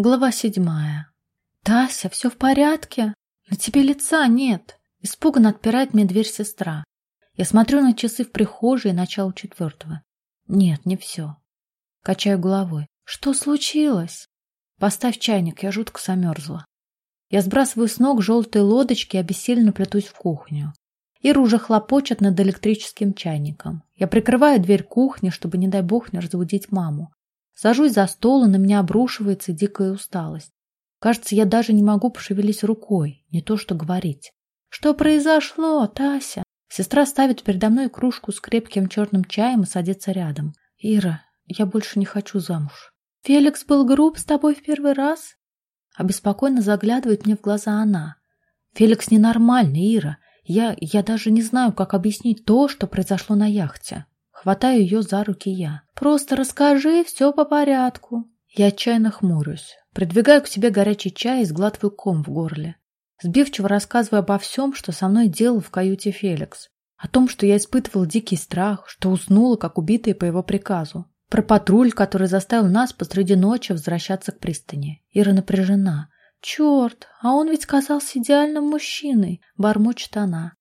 Глава седьмая. «Тася, все в порядке? На тебе лица нет!» Испуганно отпирает мне дверь сестра. Я смотрю на часы в прихожей начало четвертого. Нет, не все. Качаю головой. Что случилось? Поставь чайник, я жутко замерзла. Я сбрасываю с ног желтые лодочки и обессиленно плетусь в кухню. Ира уже хлопочет над электрическим чайником. Я прикрываю дверь кухни, чтобы, не дай бог, не разбудить маму. Сажусь за стол, и на меня обрушивается дикая усталость. Кажется, я даже не могу пошевелить рукой, не то что говорить. Что произошло, Тася? Сестра ставит передо мной кружку с крепким черным чаем и садится рядом. Ира, я больше не хочу замуж. Феликс был груб с тобой в первый раз? Обеспокоенно заглядывает мне в глаза она. Феликс ненормальный, Ира. Я, я даже не знаю, как объяснить то, что произошло на яхте. Хватаю ее за руки я. Просто расскажи все по порядку. Я отчаянно хмурюсь. Придвигаю к себе горячий чай и сглатываю ком в горле. Сбивчиво рассказываю обо всем, что со мной делал в каюте Феликс. О том, что я испытывал дикий страх, что уснула, как убитая по его приказу. Про патруль, который заставил нас посреди ночи возвращаться к пристани. Ира напряжена. «Черт, а он ведь казался идеальным мужчиной», — бормочет она.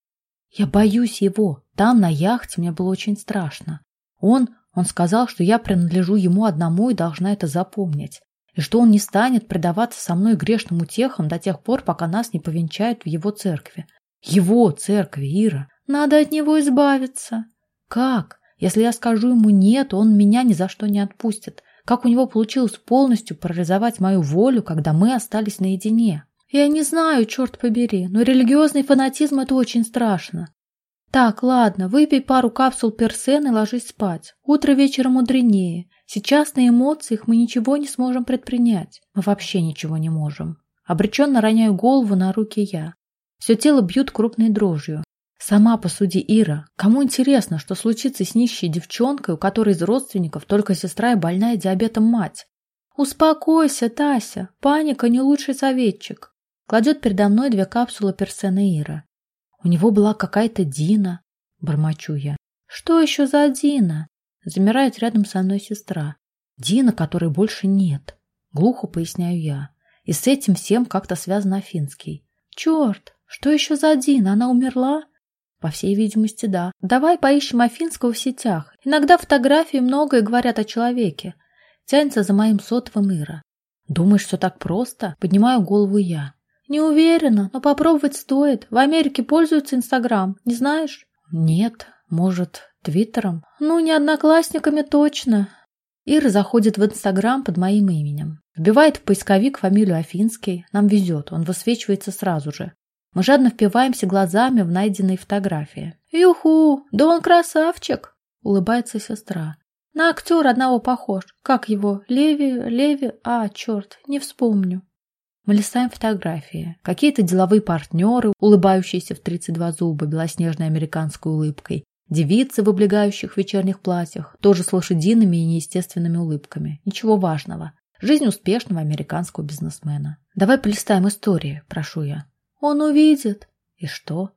«Я боюсь его. Там, на яхте, мне было очень страшно. Он, он сказал, что я принадлежу ему одному и должна это запомнить, и что он не станет предаваться со мной грешным утехам до тех пор, пока нас не повенчают в его церкви. Его церкви, Ира. Надо от него избавиться. Как? Если я скажу ему «нет», он меня ни за что не отпустит. Как у него получилось полностью парализовать мою волю, когда мы остались наедине? Я не знаю, черт побери, но религиозный фанатизм – это очень страшно. Так, ладно, выпей пару капсул персен и ложись спать. Утро вечера мудренее. Сейчас на эмоциях мы ничего не сможем предпринять. Мы вообще ничего не можем. Обреченно роняю голову на руки я. Все тело бьют крупной дрожью. Сама посуди, Ира. Кому интересно, что случится с нищей девчонкой, у которой из родственников только сестра и больная диабетом мать? Успокойся, Тася. Паника не лучший советчик. Кладет передо мной две капсулы персена Ира. У него была какая-то Дина. Бормочу я. Что еще за Дина? Замирает рядом со мной сестра. Дина, которой больше нет. Глухо поясняю я. И с этим всем как-то связан Афинский. Черт, что еще за Дина? Она умерла? По всей видимости, да. Давай поищем Афинского в сетях. Иногда фотографии многое говорят о человеке. Тянется за моим сотовым Ира. Думаешь, все так просто? Поднимаю голову я. Не уверена, но попробовать стоит. В Америке пользуются Инстаграм, не знаешь? Нет, может, Твиттером? Ну, не одноклассниками точно. Ира заходит в Инстаграм под моим именем. Вбивает в поисковик фамилию Афинский. Нам везет, он высвечивается сразу же. Мы жадно впиваемся глазами в найденные фотографии. «Юху! Да он красавчик!» — улыбается сестра. «На актера одного похож. Как его? Леви? Леви? А, черт, не вспомню». Мы листаем фотографии. Какие-то деловые партнеры, улыбающиеся в 32 зуба белоснежной американской улыбкой. Девицы в облегающих вечерних платьях, тоже с лошадиными и неестественными улыбками. Ничего важного. Жизнь успешного американского бизнесмена. Давай полистаем истории, прошу я. Он увидит. И что?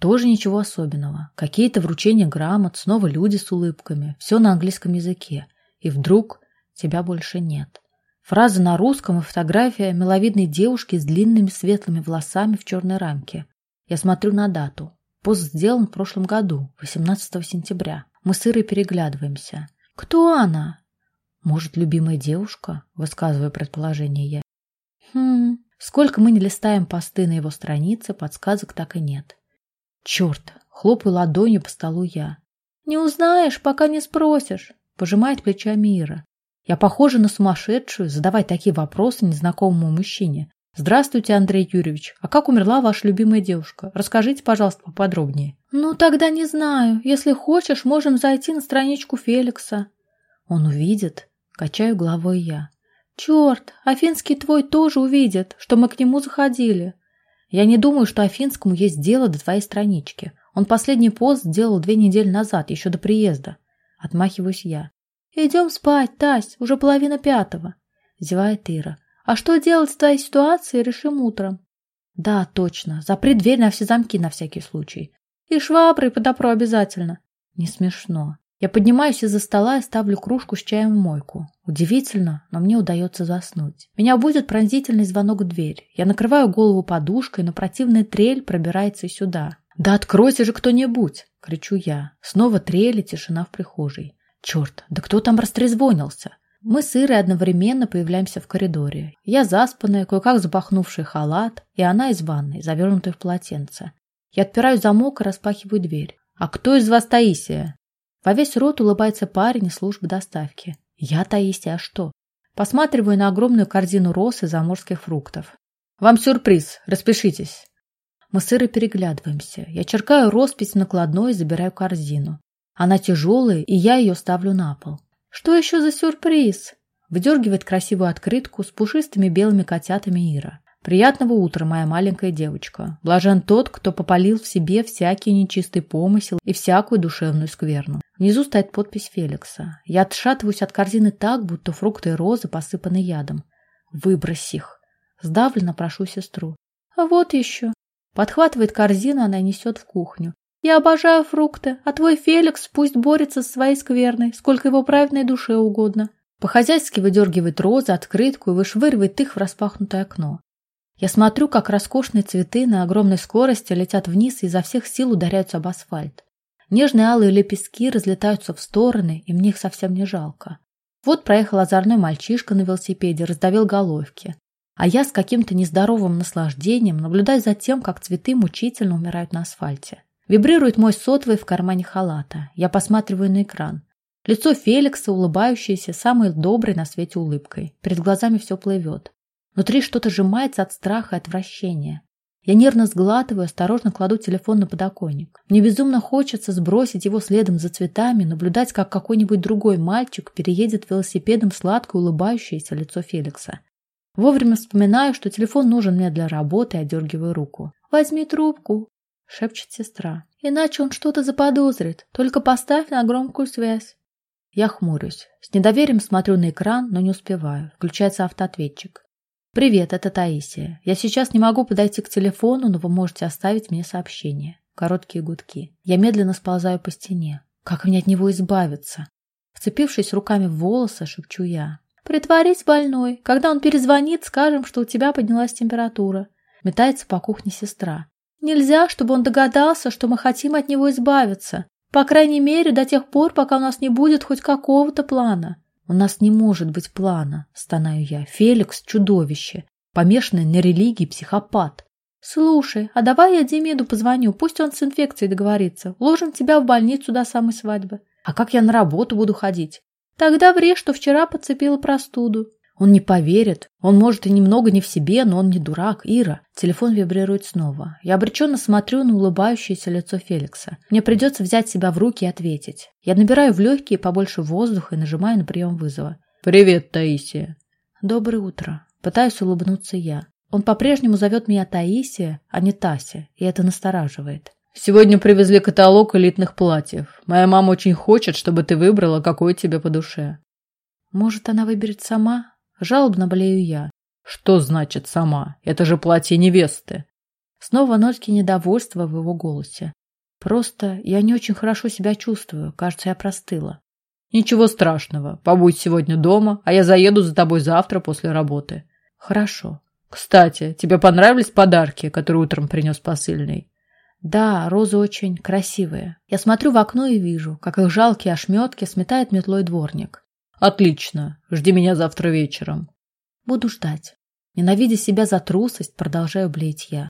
Тоже ничего особенного. Какие-то вручения грамот, снова люди с улыбками. Все на английском языке. И вдруг тебя больше нет. Фраза на русском и фотография миловидной девушки с длинными светлыми волосами в черной рамке. Я смотрю на дату. Пост сделан в прошлом году, 18 сентября. Мы с Ирой переглядываемся. «Кто она?» «Может, любимая девушка?» – высказываю предположение я. «Хм...» Сколько мы не листаем посты на его странице, подсказок так и нет. Черт! Хлопаю ладонью по столу я. «Не узнаешь, пока не спросишь», – пожимает плечами Ира. Я похожа на сумасшедшую задавать такие вопросы незнакомому мужчине. «Здравствуйте, Андрей Юрьевич. А как умерла ваша любимая девушка? Расскажите, пожалуйста, поподробнее». «Ну, тогда не знаю. Если хочешь, можем зайти на страничку Феликса». «Он увидит?» Качаю головой я. «Черт, Афинский твой тоже увидит, что мы к нему заходили». «Я не думаю, что Афинскому есть дело до твоей странички. Он последний пост сделал две недели назад, еще до приезда». Отмахиваюсь я. «Идем спать, Тась, уже половина пятого», — зевает Ира. «А что делать с твоей ситуацией, решим утром». «Да, точно. Запри дверь на все замки на всякий случай. И шваброй подопру обязательно». «Не смешно». Я поднимаюсь из-за стола и ставлю кружку с чаем в мойку. Удивительно, но мне удается заснуть. Меня будет пронзительный звонок в дверь. Я накрываю голову подушкой, но противная трель пробирается сюда. «Да откройся же кто-нибудь!» — кричу я. Снова трель и тишина в прихожей. Черт, да кто там растрезвонился? Мы с Ирой одновременно появляемся в коридоре. Я заспанная, кое-как запахнувший халат, и она из ванной, завернутая в полотенце. Я отпираю замок и распахиваю дверь. «А кто из вас Таисия?» Во весь рот улыбается парень из службы доставки. «Я Таисия, а что?» Посматриваю на огромную корзину роз и заморских фруктов. «Вам сюрприз, распишитесь». Мы с Ирой переглядываемся. Я черкаю роспись накладной и забираю корзину. Она тяжелая, и я ее ставлю на пол. «Что еще за сюрприз?» Выдергивает красивую открытку с пушистыми белыми котятами Ира. «Приятного утра, моя маленькая девочка. Блажен тот, кто попалил в себе всякий нечистый помысел и всякую душевную скверну». Внизу стоит подпись Феликса. Я отшатываюсь от корзины так, будто фрукты и розы посыпаны ядом. «Выбрось их!» Сдавленно прошу сестру. «А вот еще!» Подхватывает корзину, она несет в кухню. Я обожаю фрукты, а твой Феликс пусть борется с своей скверной, сколько его праведной душе угодно. По-хозяйски выдергивает розы, открытку и вышвыривает их в распахнутое окно. Я смотрю, как роскошные цветы на огромной скорости летят вниз и изо всех сил ударяются об асфальт. Нежные алые лепестки разлетаются в стороны, и мне их совсем не жалко. Вот проехал озорной мальчишка на велосипеде, раздавил головки. А я с каким-то нездоровым наслаждением наблюдаю за тем, как цветы мучительно умирают на асфальте. Вибрирует мой сотовый в кармане халата. Я посматриваю на экран. Лицо Феликса, улыбающееся, самой доброй на свете улыбкой. Перед глазами все плывет. Внутри что-то сжимается от страха и отвращения. Я нервно сглатываю, осторожно кладу телефон на подоконник. Мне безумно хочется сбросить его следом за цветами, наблюдать, как какой-нибудь другой мальчик переедет велосипедом сладко улыбающееся лицо Феликса. Вовремя вспоминаю, что телефон нужен мне для работы и одергиваю руку. «Возьми трубку», шепчет сестра. Иначе он что-то заподозрит. Только поставь на громкую связь. Я хмурюсь. С недоверием смотрю на экран, но не успеваю. Включается автоответчик. «Привет, это Таисия. Я сейчас не могу подойти к телефону, но вы можете оставить мне сообщение». Короткие гудки. Я медленно сползаю по стене. Как мне от него избавиться? Вцепившись руками в волосы, шепчу я. «Притворись больной. Когда он перезвонит, скажем, что у тебя поднялась температура». Метается по кухне сестра. Нельзя, чтобы он догадался, что мы хотим от него избавиться. По крайней мере, до тех пор, пока у нас не будет хоть какого-то плана. У нас не может быть плана, стонаю я. Феликс – чудовище, помешанный на религии психопат. Слушай, а давай я Демиду позвоню, пусть он с инфекцией договорится. Ложим тебя в больницу до самой свадьбы. А как я на работу буду ходить? Тогда врежь, что вчера подцепила простуду. Он не поверит. Он, может, и немного не в себе, но он не дурак. Ира. Телефон вибрирует снова. Я обреченно смотрю на улыбающееся лицо Феликса. Мне придется взять себя в руки и ответить. Я набираю в легкие побольше воздуха и нажимаю на прием вызова. «Привет, Таисия». «Доброе утро». Пытаюсь улыбнуться я. Он по-прежнему зовет меня Таисия, а не Тася, и это настораживает. «Сегодня привезли каталог элитных платьев. Моя мама очень хочет, чтобы ты выбрала, какое тебе по душе». «Может, она выберет сама?» Жалобно блею я. Что значит сама? Это же платье невесты. Снова нотки недовольства в его голосе. Просто я не очень хорошо себя чувствую. Кажется, я простыла. Ничего страшного. Побудь сегодня дома, а я заеду за тобой завтра после работы. Хорошо. Кстати, тебе понравились подарки, которые утром принес посыльный? Да, розы очень красивые. Я смотрю в окно и вижу, как их жалкие ошметки сметает метлой дворник. Отлично. Жди меня завтра вечером. Буду ждать. Ненавидя себя за трусость, продолжаю блеять я.